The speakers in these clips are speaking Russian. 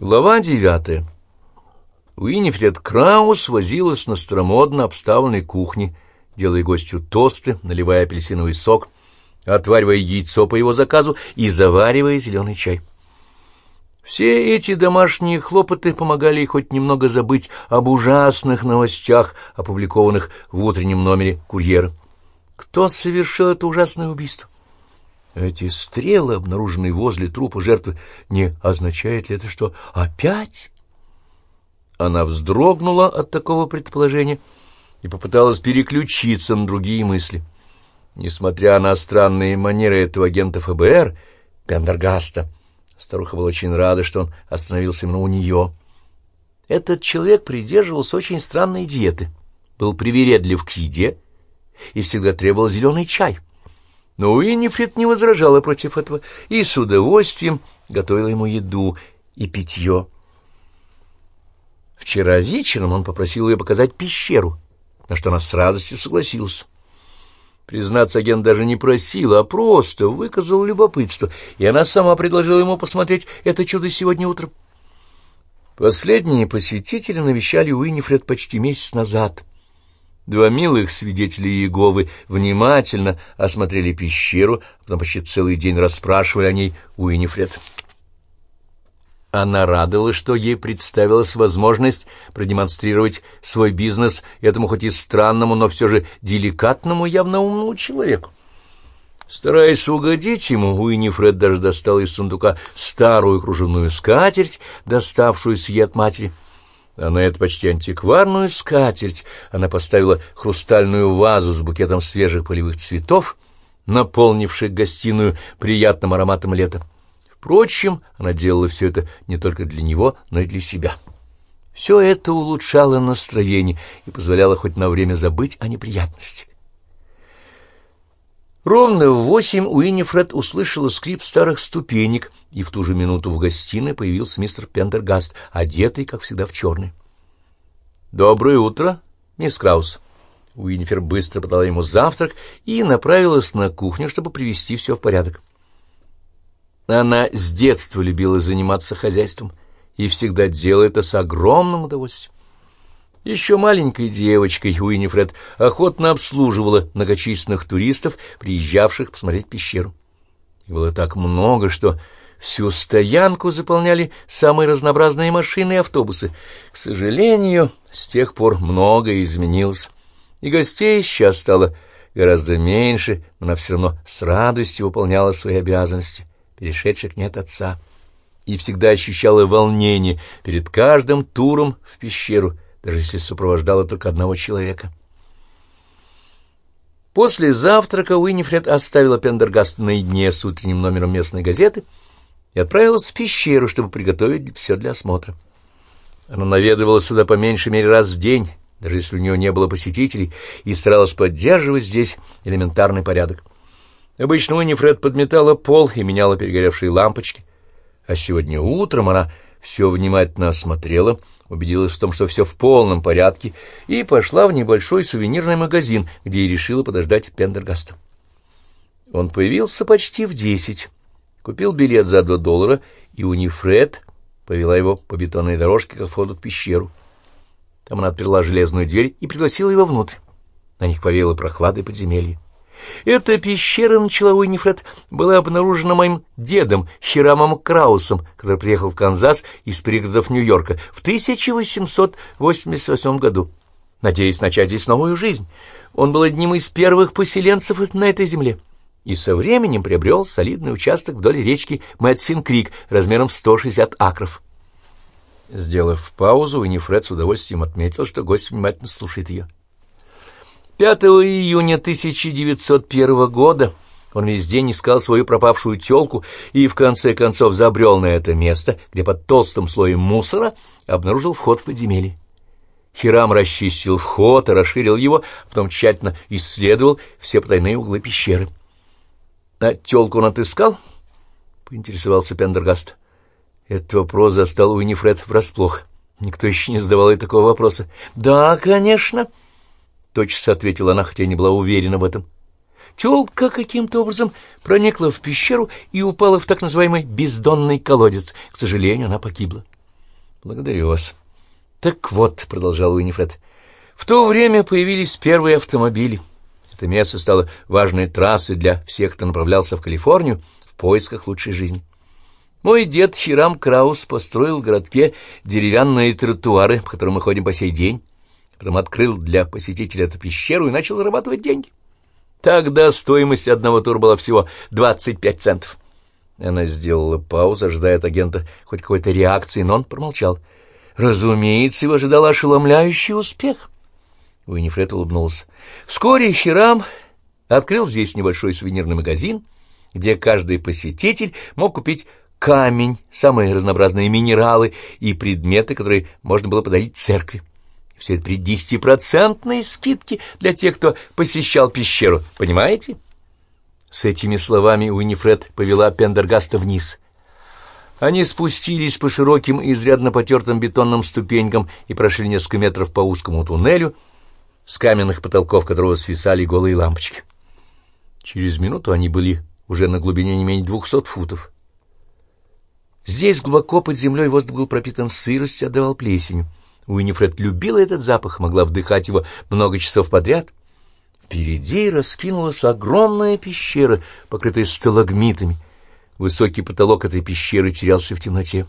Глава девятая. Уинифред Краус возилась на старомодно обставленной кухне, делая гостю тосты, наливая апельсиновый сок, отваривая яйцо по его заказу и заваривая зеленый чай. Все эти домашние хлопоты помогали ей хоть немного забыть об ужасных новостях, опубликованных в утреннем номере «Курьера». Кто совершил это ужасное убийство? Эти стрелы, обнаруженные возле трупа жертвы, не означает ли это, что опять? Она вздрогнула от такого предположения и попыталась переключиться на другие мысли. Несмотря на странные манеры этого агента ФБР, Пендергаста, старуха была очень рада, что он остановился именно у нее. Этот человек придерживался очень странной диеты, был привередлив к еде и всегда требовал зеленый чай — но Уиннифрид не возражала против этого и с удовольствием готовила ему еду и питье. Вчера вечером он попросил ее показать пещеру, на что она с радостью согласилась. Признаться, агент даже не просил, а просто выказал любопытство, и она сама предложила ему посмотреть это чудо сегодня утром. Последние посетители навещали Уиннифред почти месяц назад — Два милых свидетеля Иеговы внимательно осмотрели пещеру, а потом почти целый день расспрашивали о ней Уинифред. Она радовалась, что ей представилась возможность продемонстрировать свой бизнес этому хоть и странному, но все же деликатному, явно умному человеку. Стараясь угодить ему, Уинифред даже достала из сундука старую кружевную скатерть, доставшуюся ей от матери — а на эту почти антикварную скатерть она поставила хрустальную вазу с букетом свежих полевых цветов, наполнивших гостиную приятным ароматом лета. Впрочем, она делала все это не только для него, но и для себя. Все это улучшало настроение и позволяло хоть на время забыть о неприятности. Ровно в восемь Уиннифред услышала скрип старых ступенек, и в ту же минуту в гостиной появился мистер Пендергаст, одетый, как всегда, в черный. «Доброе утро, мисс Краус». Уиннифер быстро подала ему завтрак и направилась на кухню, чтобы привести все в порядок. Она с детства любила заниматься хозяйством и всегда делала это с огромным удовольствием. Еще маленькой девочкой Уинифред охотно обслуживала многочисленных туристов, приезжавших посмотреть пещеру. Было так много, что всю стоянку заполняли самые разнообразные машины и автобусы. К сожалению, с тех пор многое изменилось, и гостей сейчас стало гораздо меньше, но она все равно с радостью выполняла свои обязанности, перешедших нет отца, и всегда ощущала волнение перед каждым туром в пещеру — даже если сопровождала только одного человека. После завтрака Уиннифред оставила Пендергаст наедине с утренним номером местной газеты и отправилась в пещеру, чтобы приготовить все для осмотра. Она наведывалась сюда по меньшей мере раз в день, даже если у нее не было посетителей, и старалась поддерживать здесь элементарный порядок. Обычно Уиннифред подметала пол и меняла перегоревшие лампочки, а сегодня утром она все внимательно осмотрела — убедилась в том, что все в полном порядке, и пошла в небольшой сувенирный магазин, где и решила подождать Пендергаста. Он появился почти в десять, купил билет за два доллара, и Унифред повела его по бетонной дорожке к входу в пещеру. Там она отперла железную дверь и пригласила его внутрь. На них повеяло прохладой подземелья. Эта пещера, начала Уиннифред, была обнаружена моим дедом Хирамом Краусом, который приехал в Канзас из пригородов Нью-Йорка в 1888 году, надеясь начать здесь новую жизнь. Он был одним из первых поселенцев на этой земле и со временем приобрел солидный участок вдоль речки Мэтсин-Крик размером в 160 акров. Сделав паузу, Уиннифред с удовольствием отметил, что гость внимательно слушает ее. 5 июня 1901 года он весь день искал свою пропавшую тёлку и в конце концов забрел на это место, где под толстым слоем мусора обнаружил вход в подземелье. Хирам расчистил вход и расширил его, потом тщательно исследовал все потайные углы пещеры. — А тёлку он отыскал? — поинтересовался Пендергаст. Этот вопрос застал Уинифред врасплох. Никто еще не задавал ей такого вопроса. — Да, конечно, —— тотчас ответила она, хотя не была уверена в этом. Тёлка каким-то образом проникла в пещеру и упала в так называемый бездонный колодец. К сожалению, она погибла. Благодарю вас. Так вот, — продолжал Уинифред, — в то время появились первые автомобили. Это место стало важной трассой для всех, кто направлялся в Калифорнию в поисках лучшей жизни. Мой дед Хирам Краус построил в городке деревянные тротуары, по которым мы ходим по сей день. Потом открыл для посетителя эту пещеру и начал зарабатывать деньги. Тогда стоимость одного тура была всего 25 центов. Она сделала паузу, ожидая от агента хоть какой-то реакции, но он промолчал. Разумеется, его ожидал ошеломляющий успех. Уинифред улыбнулся. Вскоре Хирам открыл здесь небольшой сувенирный магазин, где каждый посетитель мог купить камень, самые разнообразные минералы и предметы, которые можно было подарить церкви. Все это при десятипроцентной скидке для тех, кто посещал пещеру. Понимаете? С этими словами Уинифред повела Пендергаста вниз. Они спустились по широким и изрядно потертым бетонным ступенькам и прошли несколько метров по узкому туннелю, с каменных потолков которого свисали голые лампочки. Через минуту они были уже на глубине не менее двухсот футов. Здесь глубоко под землей воздух был пропитан сыростью, отдавал плесенью. Уинифред любила этот запах, могла вдыхать его много часов подряд. Впереди раскинулась огромная пещера, покрытая сталагмитами. Высокий потолок этой пещеры терялся в темноте.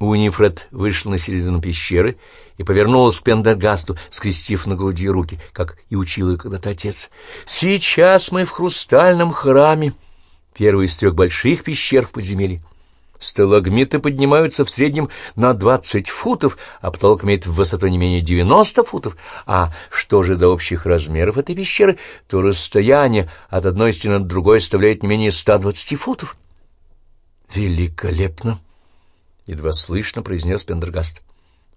Уинифред вышла на середину пещеры и повернулась к Пендергасту, скрестив на груди руки, как и учил ее когда-то отец. «Сейчас мы в хрустальном храме, первый из трех больших пещер в подземелье. Сталагмиты поднимаются в среднем на двадцать футов, а потолок имеет в высоту не менее девяносто футов. А что же до общих размеров этой пещеры, то расстояние от одной стены до другой составляет не менее ста двадцати футов. «Великолепно!» — едва слышно произнес Пендергаст.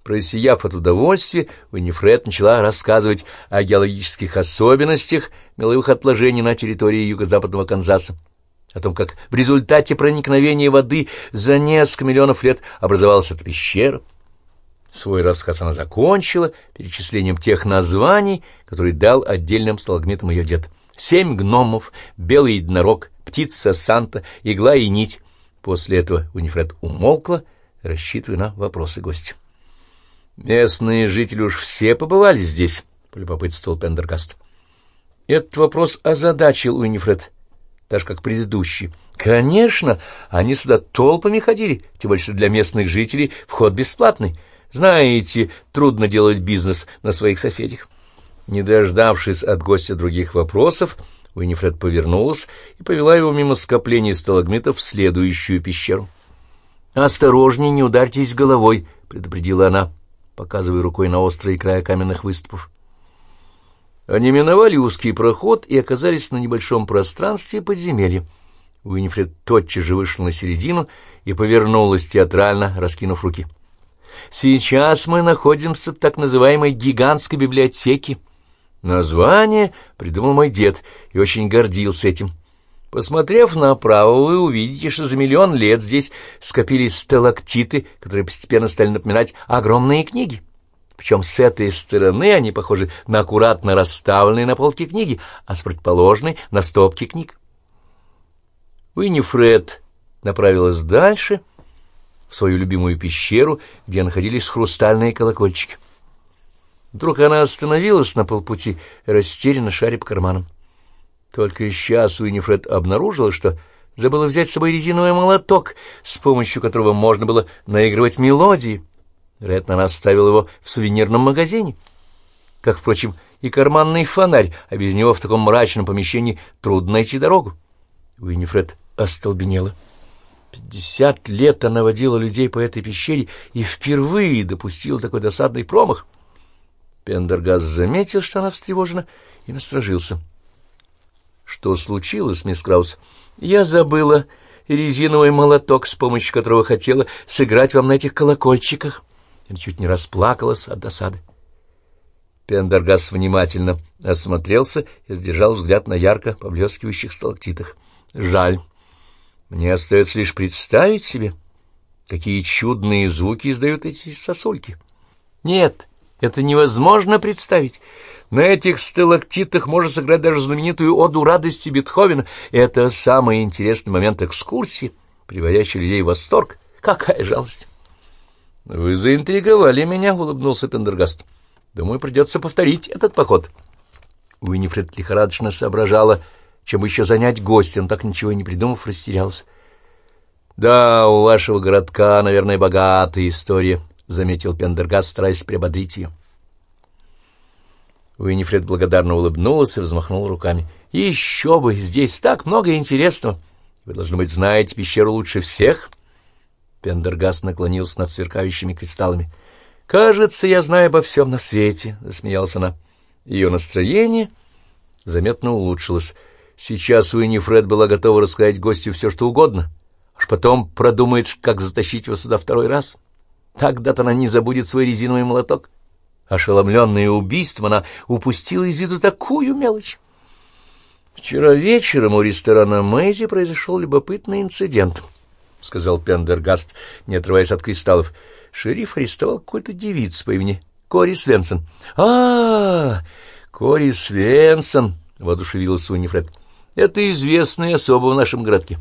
Просияв от удовольствия, Уинифред начала рассказывать о геологических особенностях меловых отложений на территории юго-западного Канзаса о том, как в результате проникновения воды за несколько миллионов лет образовалась эта пещера. Свой рассказ она закончила перечислением тех названий, которые дал отдельным сталагмитам ее дед. Семь гномов, белый единорог, птица Санта, игла и нить. После этого Унифред умолкла, рассчитывая на вопросы гостя. «Местные жители уж все побывали здесь», — полюбопытствовал Пендергаст. Этот вопрос озадачил Уинифред так же, как предыдущие. Конечно, они сюда толпами ходили, тем более, что для местных жителей вход бесплатный. Знаете, трудно делать бизнес на своих соседях. Не дождавшись от гостя других вопросов, Уинифред повернулась и повела его мимо скоплений сталагмитов в следующую пещеру. «Осторожней, не ударьтесь головой», — предупредила она, показывая рукой на острые края каменных выступов. Они миновали узкий проход и оказались на небольшом пространстве подземелья. Уинифред тотчас же вышла на середину и повернулась театрально, раскинув руки. «Сейчас мы находимся в так называемой гигантской библиотеке. Название придумал мой дед и очень гордился этим. Посмотрев направо, вы увидите, что за миллион лет здесь скопились сталактиты, которые постепенно стали напоминать огромные книги. Причем с этой стороны они похожи на аккуратно расставленные на полке книги, а с противоположной — на стопки книг. Уиннифред направилась дальше, в свою любимую пещеру, где находились хрустальные колокольчики. Вдруг она остановилась на полпути, растерянно шаря по карманам. Только сейчас Уиннифред обнаружила, что забыла взять с собой резиновый молоток, с помощью которого можно было наигрывать мелодии. Вероятно, она оставила его в сувенирном магазине. Как, впрочем, и карманный фонарь, а без него в таком мрачном помещении трудно найти дорогу. Уиннифред остолбенела. Пятьдесят лет она водила людей по этой пещере и впервые допустила такой досадный промах. Пендергас заметил, что она встревожена, и насторожился. — Что случилось, мисс Краус? — Я забыла резиновый молоток, с помощью которого хотела сыграть вам на этих колокольчиках. — и чуть не расплакалась от досады. Пендергас внимательно осмотрелся и сдержал взгляд на ярко поблескивающих сталактитах. Жаль. Мне остается лишь представить себе, какие чудные звуки издают эти сосульки. Нет, это невозможно представить. На этих сталактитах можно сыграть даже знаменитую оду радости Бетховена. Это самый интересный момент экскурсии, приводящий людей в восторг. Какая жалость! — Вы заинтриговали меня, — улыбнулся Пендергаст. — Думаю, придется повторить этот поход. Уинифред лихорадочно соображала, чем еще занять гостя, но так ничего не придумав, растерялся. — Да, у вашего городка, наверное, богатая история, — заметил Пендергаст, стараясь приободрить ее. Уинифред благодарно улыбнулась и взмахнул руками. — Еще бы! Здесь так много интересного! Вы, должно быть, знаете пещеру лучше всех? Пендергаст наклонился над сверкающими кристаллами. — Кажется, я знаю обо всем на свете, — засмеялась она. Ее настроение заметно улучшилось. Сейчас Уинифред была готова рассказать гостю все, что угодно. Аж потом продумает, как затащить его сюда второй раз. Тогда-то она не забудет свой резиновый молоток. Ошеломленная убийством, она упустила из виду такую мелочь. «Вчера вечером у ресторана Мэйзи произошел любопытный инцидент», — сказал Пендергаст, не отрываясь от кристаллов. «Шериф арестовал какую-то девицу по имени Кори Свенсон». А, -а, -а Кори Свенсон!» — воодушевилась Уинифред. «Это известная особа в нашем городке.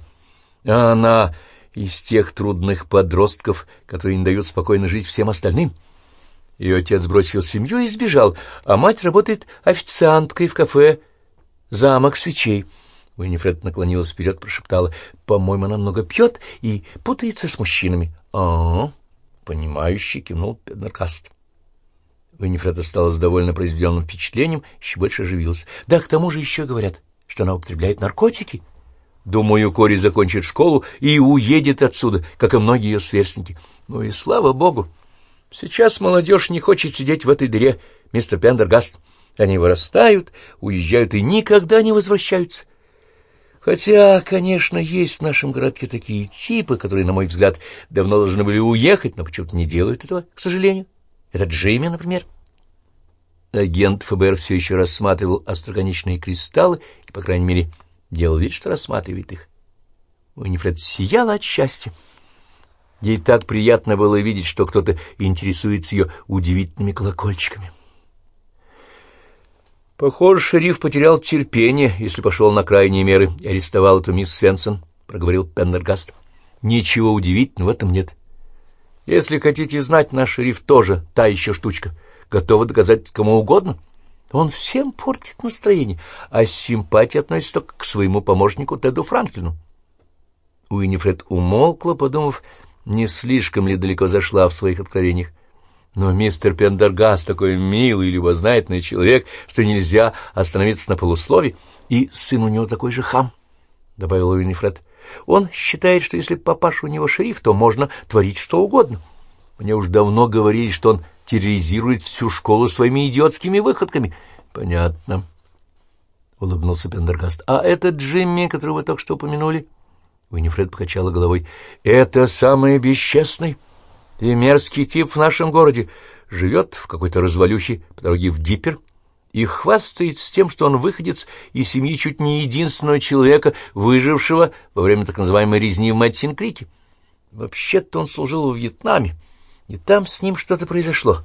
Она из тех трудных подростков, которые не дают спокойно жить всем остальным». Ее отец бросил семью и сбежал, а мать работает официанткой в кафе «Замок свечей». Уиннифред наклонилась вперед, прошептала, «По-моему, она много пьет и путается с мужчинами». «А-а-а», понимающе кивнул Педнеркаст. Уиннифред осталась довольно произведенным впечатлением, еще больше оживилась. «Да, к тому же еще говорят, что она употребляет наркотики». Думаю, Кори закончит школу и уедет отсюда, как и многие ее сверстники. Ну и слава богу! Сейчас молодежь не хочет сидеть в этой дыре, мистер Пендергаст. Они вырастают, уезжают и никогда не возвращаются. Хотя, конечно, есть в нашем городке такие типы, которые, на мой взгляд, давно должны были уехать, но почему-то не делают этого, к сожалению. Это Джимми, например. Агент ФБР все еще рассматривал остроконечные кристаллы и, по крайней мере, делал вид, что рассматривает их. Уинифред сияла от счастья. Ей так приятно было видеть, что кто-то интересуется ее удивительными колокольчиками. Похоже, шериф потерял терпение, если пошел на крайние меры и арестовал эту мисс Свенсон, — проговорил Пеннергаст. Ничего удивительного в этом нет. Если хотите знать, наш шериф тоже та еще штучка, готова доказать кому угодно. Он всем портит настроение, а с симпатией относится только к своему помощнику Теду Франклину. Уиннифред умолкла, подумав, не слишком ли далеко зашла в своих откровениях. Но мистер Пендергаст такой милый и любознательный человек, что нельзя остановиться на полуслове, и сын у него такой же хам, — добавил Уиннифред. Он считает, что если папаша у него шериф, то можно творить что угодно. Мне уж давно говорили, что он терроризирует всю школу своими идиотскими выходками. — Понятно, — улыбнулся Пендергаст. — А этот Джимми, которого вы только что упомянули? — Уинифред покачала головой. «Это самый бесчестный и мерзкий тип в нашем городе. Живет в какой-то развалюхе по дороге в Диппер и хвастается тем, что он выходец из семьи чуть не единственного человека, выжившего во время так называемой резни в Мэтсин-Крике. Вообще-то он служил в Вьетнаме, и там с ним что-то произошло.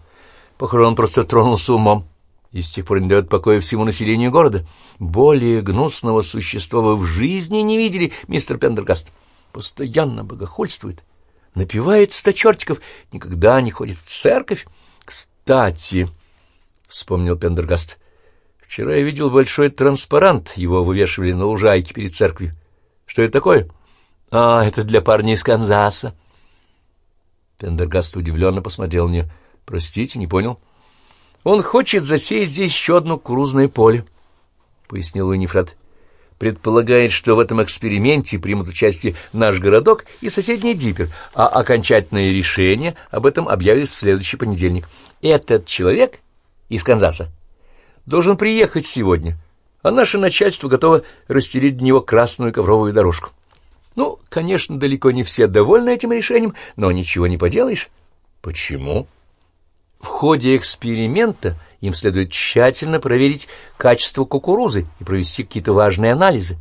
Похоже, он просто тронулся умом и с тех пор не дает покоя всему населению города. Более гнусного существа вы в жизни не видели, мистер Пендергаст. Постоянно богохульствует, напивается до чертиков, никогда не ходит в церковь. Кстати, — вспомнил Пендергаст, — вчера я видел большой транспарант, его вывешивали на лужайке перед церковью. Что это такое? А, это для парня из Канзаса. Пендергаст удивленно посмотрел мне. Простите, не понял. — он хочет засеять здесь еще одно кукурузное поле, — пояснил Уинифред. Предполагает, что в этом эксперименте примут участие наш городок и соседний Диппер, а окончательное решение об этом объявят в следующий понедельник. Этот человек из Канзаса должен приехать сегодня, а наше начальство готово расстелить для него красную ковровую дорожку. Ну, конечно, далеко не все довольны этим решением, но ничего не поделаешь. Почему? В ходе эксперимента им следует тщательно проверить качество кукурузы и провести какие-то важные анализы.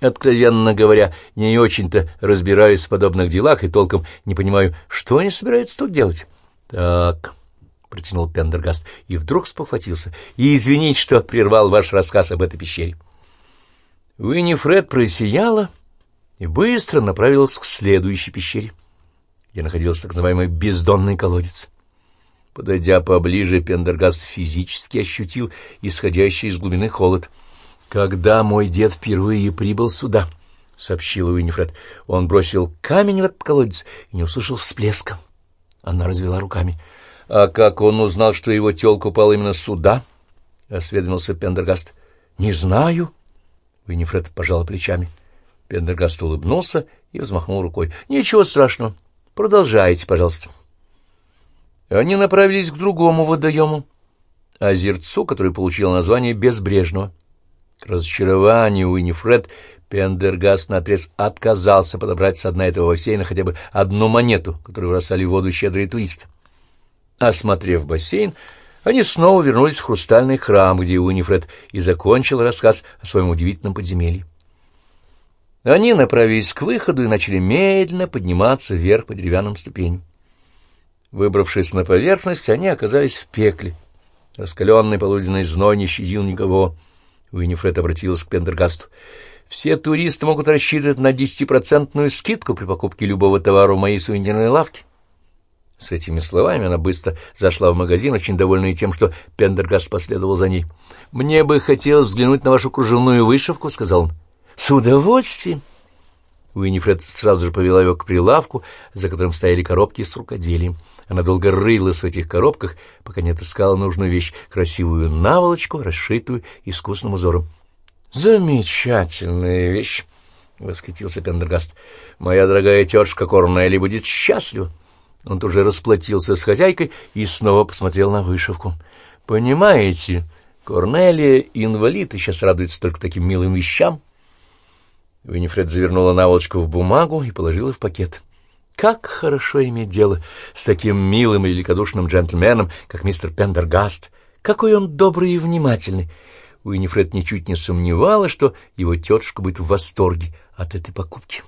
Откровенно говоря, не очень-то разбираюсь в подобных делах и толком не понимаю, что они собираются тут делать. Так, — протянул Пендергаст и вдруг спохватился. И извините, что прервал ваш рассказ об этой пещере. Уиннифред просияла и быстро направилась к следующей пещере. где находился так называемый бездонный колодец. Подойдя поближе, Пендергаст физически ощутил исходящий из глубины холод. «Когда мой дед впервые прибыл сюда», — сообщила Уинифред, — он бросил камень в этот колодец и не услышал всплеска. Она развела руками. «А как он узнал, что его тёлка упала именно сюда?» — осведомился Пендергаст. «Не знаю». Уинифред пожала плечами. Пендергаст улыбнулся и взмахнул рукой. «Ничего страшного. Продолжайте, пожалуйста». Они направились к другому водоему, озерцу, который получил название Безбрежного. К разочарованию Уинифред Пендергаст наотрез отказался подобрать с дна этого бассейна хотя бы одну монету, которую бросали в воду щедрые туристы. Осмотрев бассейн, они снова вернулись в хрустальный храм, где Уинифред и закончил рассказ о своем удивительном подземелье. Они направились к выходу и начали медленно подниматься вверх по деревянным ступеням. Выбравшись на поверхность, они оказались в пекле. Раскаленный полуденный зной не щадил никого. Уинифред обратилась к Пендергасту. «Все туристы могут рассчитывать на десятипроцентную скидку при покупке любого товара в моей сувенирной лавке». С этими словами она быстро зашла в магазин, очень довольная тем, что Пендергаст последовал за ней. «Мне бы хотелось взглянуть на вашу кружевную вышивку», — сказал он. «С удовольствием». Уинифред сразу же повела его к прилавку, за которым стояли коробки с рукоделием. Она долго рылась в этих коробках, пока не отыскала нужную вещь — красивую наволочку, расшитую искусным узором. «Замечательная вещь!» — восхитился Пендергаст. «Моя дорогая тетушка Корнелли будет счастлива!» Он тут расплатился с хозяйкой и снова посмотрел на вышивку. «Понимаете, Корнелия инвалид и сейчас радуется только таким милым вещам». Винифред завернула наволочку в бумагу и положила в пакет. Как хорошо иметь дело с таким милым и великодушным джентльменом, как мистер Пендергаст. Какой он добрый и внимательный. Уинифред ничуть не сомневала, что его тетушка будет в восторге от этой покупки.